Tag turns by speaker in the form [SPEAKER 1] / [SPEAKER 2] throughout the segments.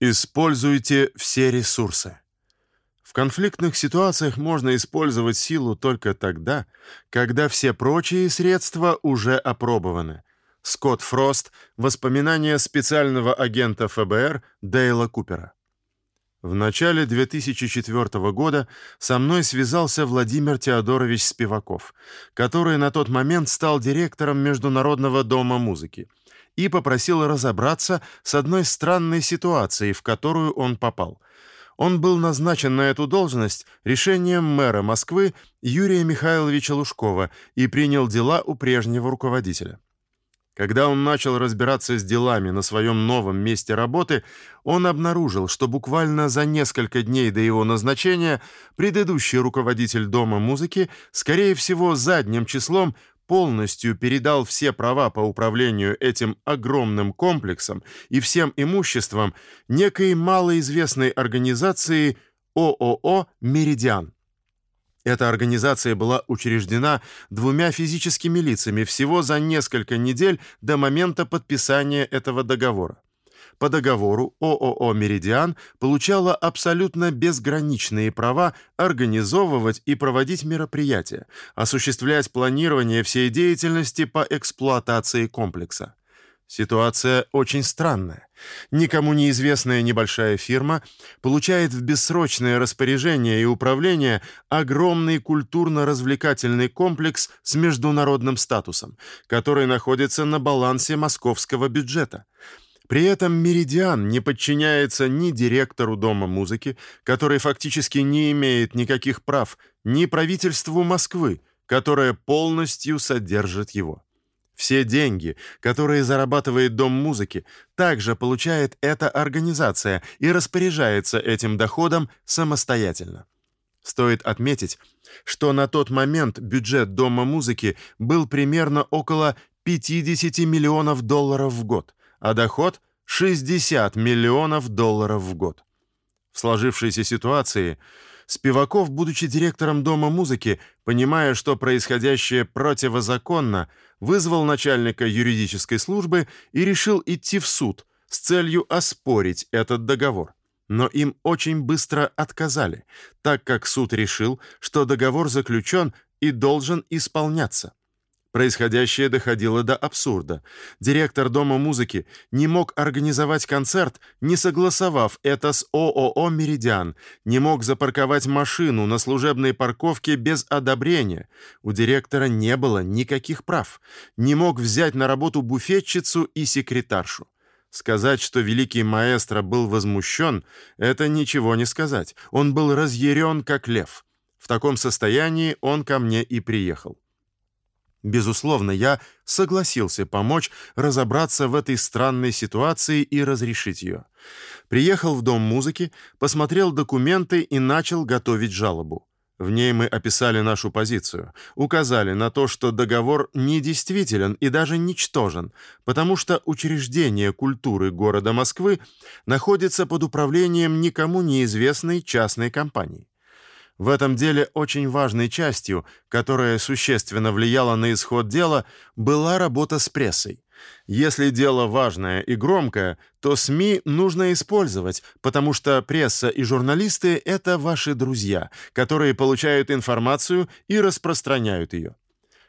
[SPEAKER 1] Используйте все ресурсы. В конфликтных ситуациях можно использовать силу только тогда, когда все прочие средства уже опробованы. Скотт Фрост. Воспоминания специального агента ФБР Дейла Купера. В начале 2004 года со мной связался Владимир Теодорович Спиваков, который на тот момент стал директором Международного дома музыки, и попросил разобраться с одной странной ситуацией, в которую он попал. Он был назначен на эту должность решением мэра Москвы Юрия Михайловича Лужкова и принял дела у прежнего руководителя. Когда он начал разбираться с делами на своем новом месте работы, он обнаружил, что буквально за несколько дней до его назначения предыдущий руководитель Дома музыки, скорее всего, задним числом полностью передал все права по управлению этим огромным комплексом и всем имуществом некой малоизвестной организации ООО Меридиан. Эта организация была учреждена двумя физическими лицами всего за несколько недель до момента подписания этого договора. По договору ООО Меридиан получала абсолютно безграничные права организовывать и проводить мероприятия, осуществлять планирование всей деятельности по эксплуатации комплекса. Ситуация очень странная. Никому неизвестная небольшая фирма получает в бессрочное распоряжение и управление огромный культурно-развлекательный комплекс с международным статусом, который находится на балансе московского бюджета. При этом Меридиан не подчиняется ни директору Дома музыки, который фактически не имеет никаких прав, ни правительству Москвы, которое полностью содержит его. Все деньги, которые зарабатывает Дом музыки, также получает эта организация и распоряжается этим доходом самостоятельно. Стоит отметить, что на тот момент бюджет Дома музыки был примерно около 50 миллионов долларов в год, а доход 60 миллионов долларов в год. В сложившейся ситуации Спиваков, будучи директором Дома музыки, понимая, что происходящее противозаконно, вызвал начальника юридической службы и решил идти в суд с целью оспорить этот договор. Но им очень быстро отказали, так как суд решил, что договор заключен и должен исполняться. Происходящее доходило до абсурда. Директор Дома музыки не мог организовать концерт, не согласовав это с ООО Меридиан, не мог запарковать машину на служебной парковке без одобрения. У директора не было никаких прав. Не мог взять на работу буфетчицу и секретаршу. Сказать, что великий маэстро был возмущен, это ничего не сказать. Он был разъярен как лев. В таком состоянии он ко мне и приехал. Безусловно, я согласился помочь разобраться в этой странной ситуации и разрешить ее. Приехал в дом музыки, посмотрел документы и начал готовить жалобу. В ней мы описали нашу позицию, указали на то, что договор недействителен и даже ничтожен, потому что учреждение культуры города Москвы находится под управлением никому неизвестной частной компании. В этом деле очень важной частью, которая существенно влияла на исход дела, была работа с прессой. Если дело важное и громкое, то СМИ нужно использовать, потому что пресса и журналисты это ваши друзья, которые получают информацию и распространяют ее.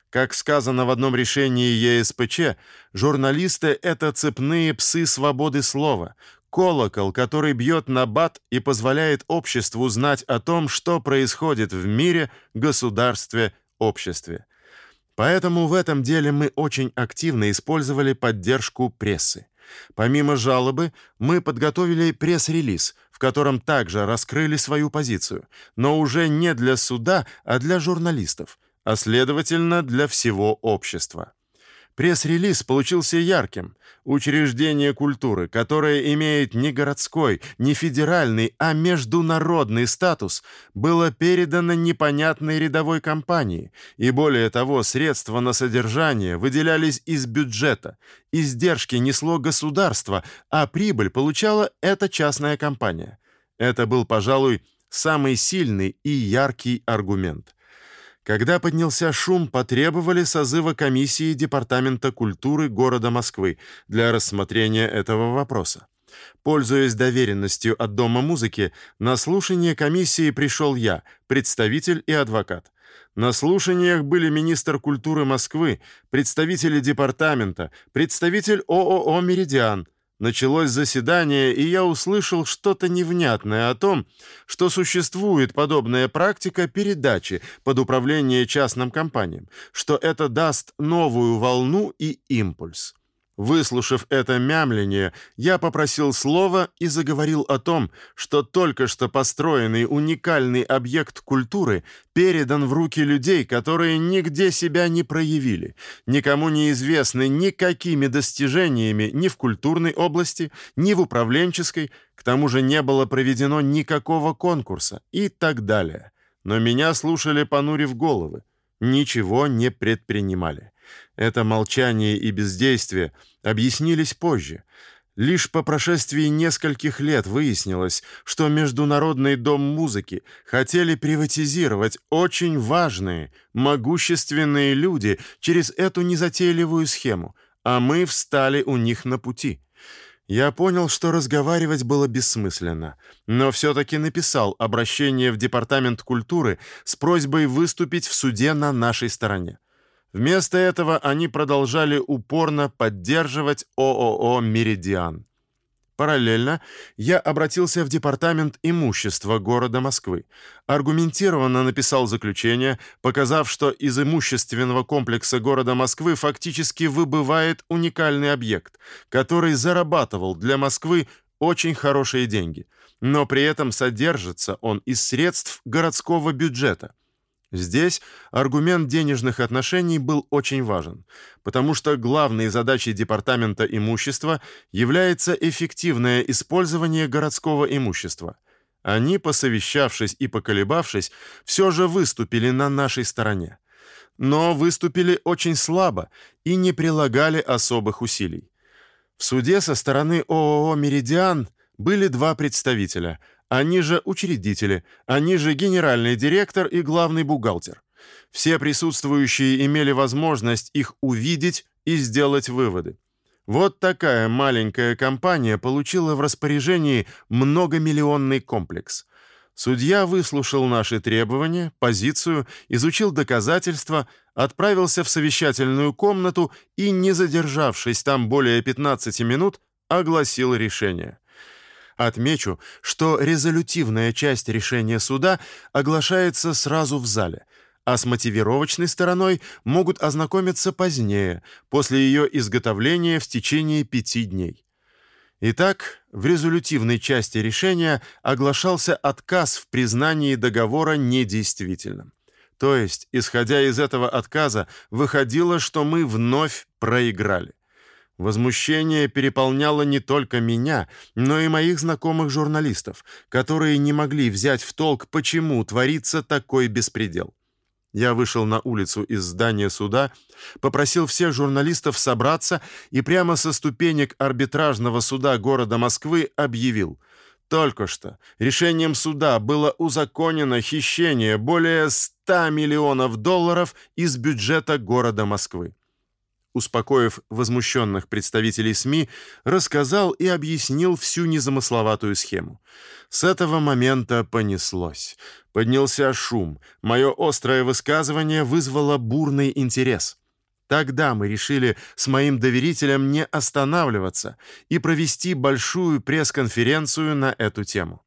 [SPEAKER 1] Как сказано в одном решении ЕСПЧ, журналисты это цепные псы свободы слова, колокол, который бьет на бат и позволяет обществу знать о том, что происходит в мире, государстве, обществе. Поэтому в этом деле мы очень активно использовали поддержку прессы. Помимо жалобы, мы подготовили пресс-релиз, в котором также раскрыли свою позицию, но уже не для суда, а для журналистов, а следовательно, для всего общества. Пресс-релиз получился ярким. Учреждение культуры, которое имеет не городской, не федеральный, а международный статус, было передано непонятной рядовой компании, и более того, средства на содержание выделялись из бюджета. Издержки несло государство, а прибыль получала эта частная компания. Это был, пожалуй, самый сильный и яркий аргумент. Когда поднялся шум, потребовали созыва комиссии Департамента культуры города Москвы для рассмотрения этого вопроса. Пользуясь доверенностью от Дома музыки, на слушание комиссии пришел я, представитель и адвокат. На слушаниях были министр культуры Москвы, представители департамента, представитель ООО «Меридиан», Началось заседание, и я услышал что-то невнятное о том, что существует подобная практика передачи под управление частным компаниям, что это даст новую волну и импульс. Выслушав это мямление, я попросил слова и заговорил о том, что только что построенный уникальный объект культуры передан в руки людей, которые нигде себя не проявили, никому не известны никакими достижениями ни в культурной области, ни в управленческой, к тому же не было проведено никакого конкурса и так далее. Но меня слушали понурив головы, ничего не предпринимали. Это молчание и бездействие объяснились позже. Лишь по прошествии нескольких лет выяснилось, что Международный дом музыки хотели приватизировать очень важные, могущественные люди через эту незатейливую схему, а мы встали у них на пути. Я понял, что разговаривать было бессмысленно, но все таки написал обращение в департамент культуры с просьбой выступить в суде на нашей стороне. Вместо этого они продолжали упорно поддерживать ООО «Меридиан». Параллельно я обратился в департамент имущества города Москвы. Аргументированно написал заключение, показав, что из имущественного комплекса города Москвы фактически выбывает уникальный объект, который зарабатывал для Москвы очень хорошие деньги, но при этом содержится он из средств городского бюджета. Здесь аргумент денежных отношений был очень важен, потому что главной задачей департамента имущества является эффективное использование городского имущества. Они, посовещавшись и поколебавшись, все же выступили на нашей стороне. Но выступили очень слабо и не прилагали особых усилий. В суде со стороны ООО «Меридиан» были два представителя – они же учредители, они же генеральный директор и главный бухгалтер. Все присутствующие имели возможность их увидеть и сделать выводы. Вот такая маленькая компания получила в распоряжении многомиллионный комплекс. Судья выслушал наши требования, позицию, изучил доказательства, отправился в совещательную комнату и, не задержавшись там более 15 минут, огласил решение. Отмечу, что резолютивная часть решения суда оглашается сразу в зале, а с мотивировочной стороной могут ознакомиться позднее, после ее изготовления в течение пяти дней. Итак, в резолютивной части решения оглашался отказ в признании договора недействительным. То есть, исходя из этого отказа, выходило, что мы вновь проиграли. Возмущение переполняло не только меня, но и моих знакомых журналистов, которые не могли взять в толк, почему творится такой беспредел. Я вышел на улицу из здания суда, попросил всех журналистов собраться и прямо со ступенек арбитражного суда города Москвы объявил: только что решением суда было узаконено хищение более 100 миллионов долларов из бюджета города Москвы успокоив возмущенных представителей СМИ, рассказал и объяснил всю незамысловатую схему. С этого момента понеслось. Поднялся шум. Мое острое высказывание вызвало бурный интерес. Тогда мы решили с моим доверителем не останавливаться и провести большую пресс-конференцию на эту тему.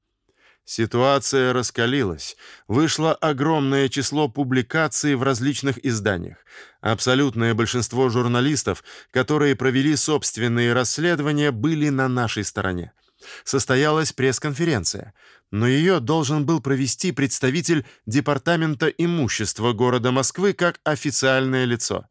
[SPEAKER 1] Ситуация раскалилась. Вышло огромное число публикаций в различных изданиях. Абсолютное большинство журналистов, которые провели собственные расследования, были на нашей стороне. Состоялась пресс-конференция, но ее должен был провести представитель департамента имущества города Москвы как официальное лицо.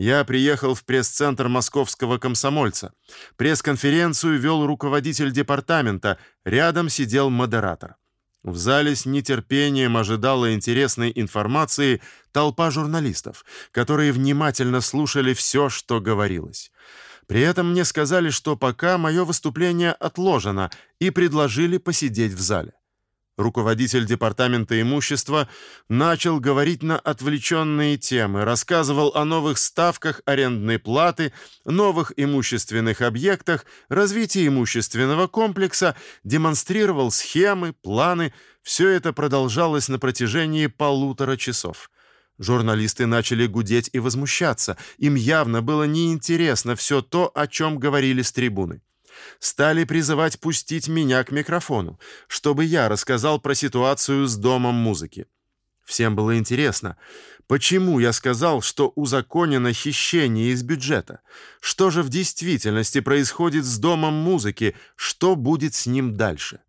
[SPEAKER 1] Я приехал в пресс-центр Московского комсомольца. Пресс-конференцию вел руководитель департамента, рядом сидел модератор. В зале с нетерпением ожидала интересной информации толпа журналистов, которые внимательно слушали все, что говорилось. При этом мне сказали, что пока мое выступление отложено, и предложили посидеть в зале. Руководитель департамента имущества начал говорить на отвлеченные темы, рассказывал о новых ставках арендной платы, новых имущественных объектах, развитии имущественного комплекса, демонстрировал схемы, планы. Все это продолжалось на протяжении полутора часов. Журналисты начали гудеть и возмущаться. Им явно было неинтересно все то, о чем говорили с трибуны стали призывать пустить меня к микрофону, чтобы я рассказал про ситуацию с домом музыки. Всем было интересно, почему я сказал, что узаконено хищение из бюджета. Что же в действительности происходит с домом музыки, что будет с ним дальше?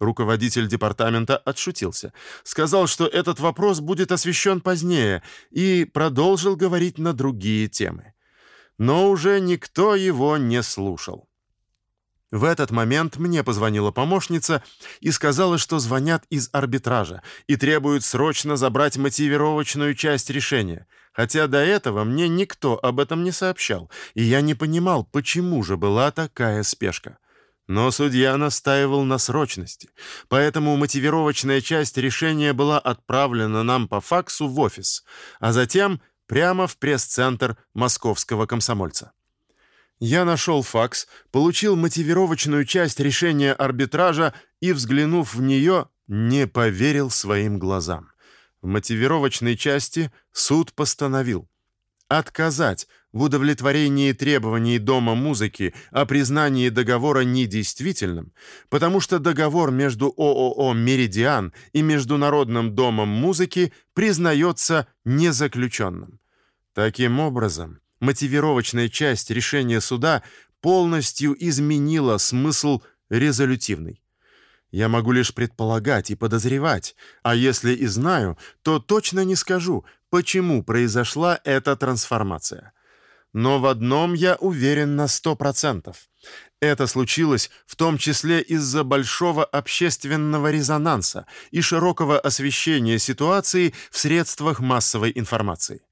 [SPEAKER 1] Руководитель департамента отшутился, сказал, что этот вопрос будет освещен позднее, и продолжил говорить на другие темы. Но уже никто его не слушал. В этот момент мне позвонила помощница и сказала, что звонят из арбитража и требуют срочно забрать мотивировочную часть решения. Хотя до этого мне никто об этом не сообщал, и я не понимал, почему же была такая спешка. Но судья настаивал на срочности, поэтому мотивировочная часть решения была отправлена нам по факсу в офис, а затем прямо в пресс-центр московского комсомольца. Я нашел факс, получил мотивировочную часть решения арбитража и, взглянув в нее, не поверил своим глазам. В мотивировочной части суд постановил отказать в удовлетворении требований Дома музыки о признании договора недействительным, потому что договор между ООО «Меридиан» и Международным домом музыки признается незаключенным. Таким образом, мотивировочная часть решения суда полностью изменила смысл резолютивный. Я могу лишь предполагать и подозревать, а если и знаю, то точно не скажу, почему произошла эта трансформация. Но в одном я уверен на сто процентов. Это случилось в том числе из-за большого общественного резонанса и широкого освещения ситуации в средствах массовой информации.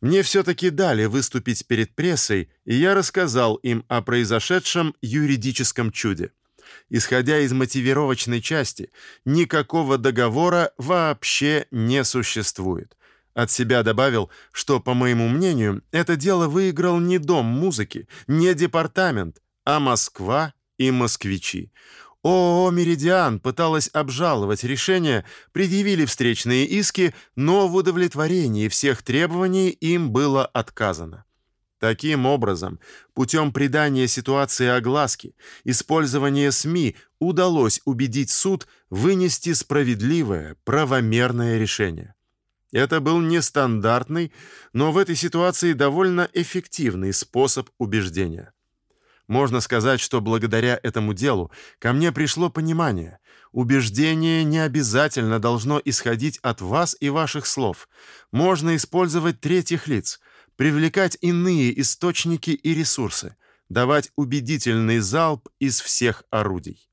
[SPEAKER 1] Мне все-таки дали выступить перед прессой, и я рассказал им о произошедшем юридическом чуде. Исходя из мотивировочной части, никакого договора вообще не существует. От себя добавил, что, по моему мнению, это дело выиграл не Дом музыки, не департамент, а Москва и москвичи. ООО «Меридиан» пыталась обжаловать решение, предъявили встречные иски, но в удовлетворении всех требований им было отказано. Таким образом, путем придания ситуации огласки, использования СМИ удалось убедить суд вынести справедливое, правомерное решение. Это был нестандартный, но в этой ситуации довольно эффективный способ убеждения. Можно сказать, что благодаря этому делу ко мне пришло понимание. Убеждение не обязательно должно исходить от вас и ваших слов. Можно использовать третьих лиц, привлекать иные источники и ресурсы, давать убедительный залп из всех орудий.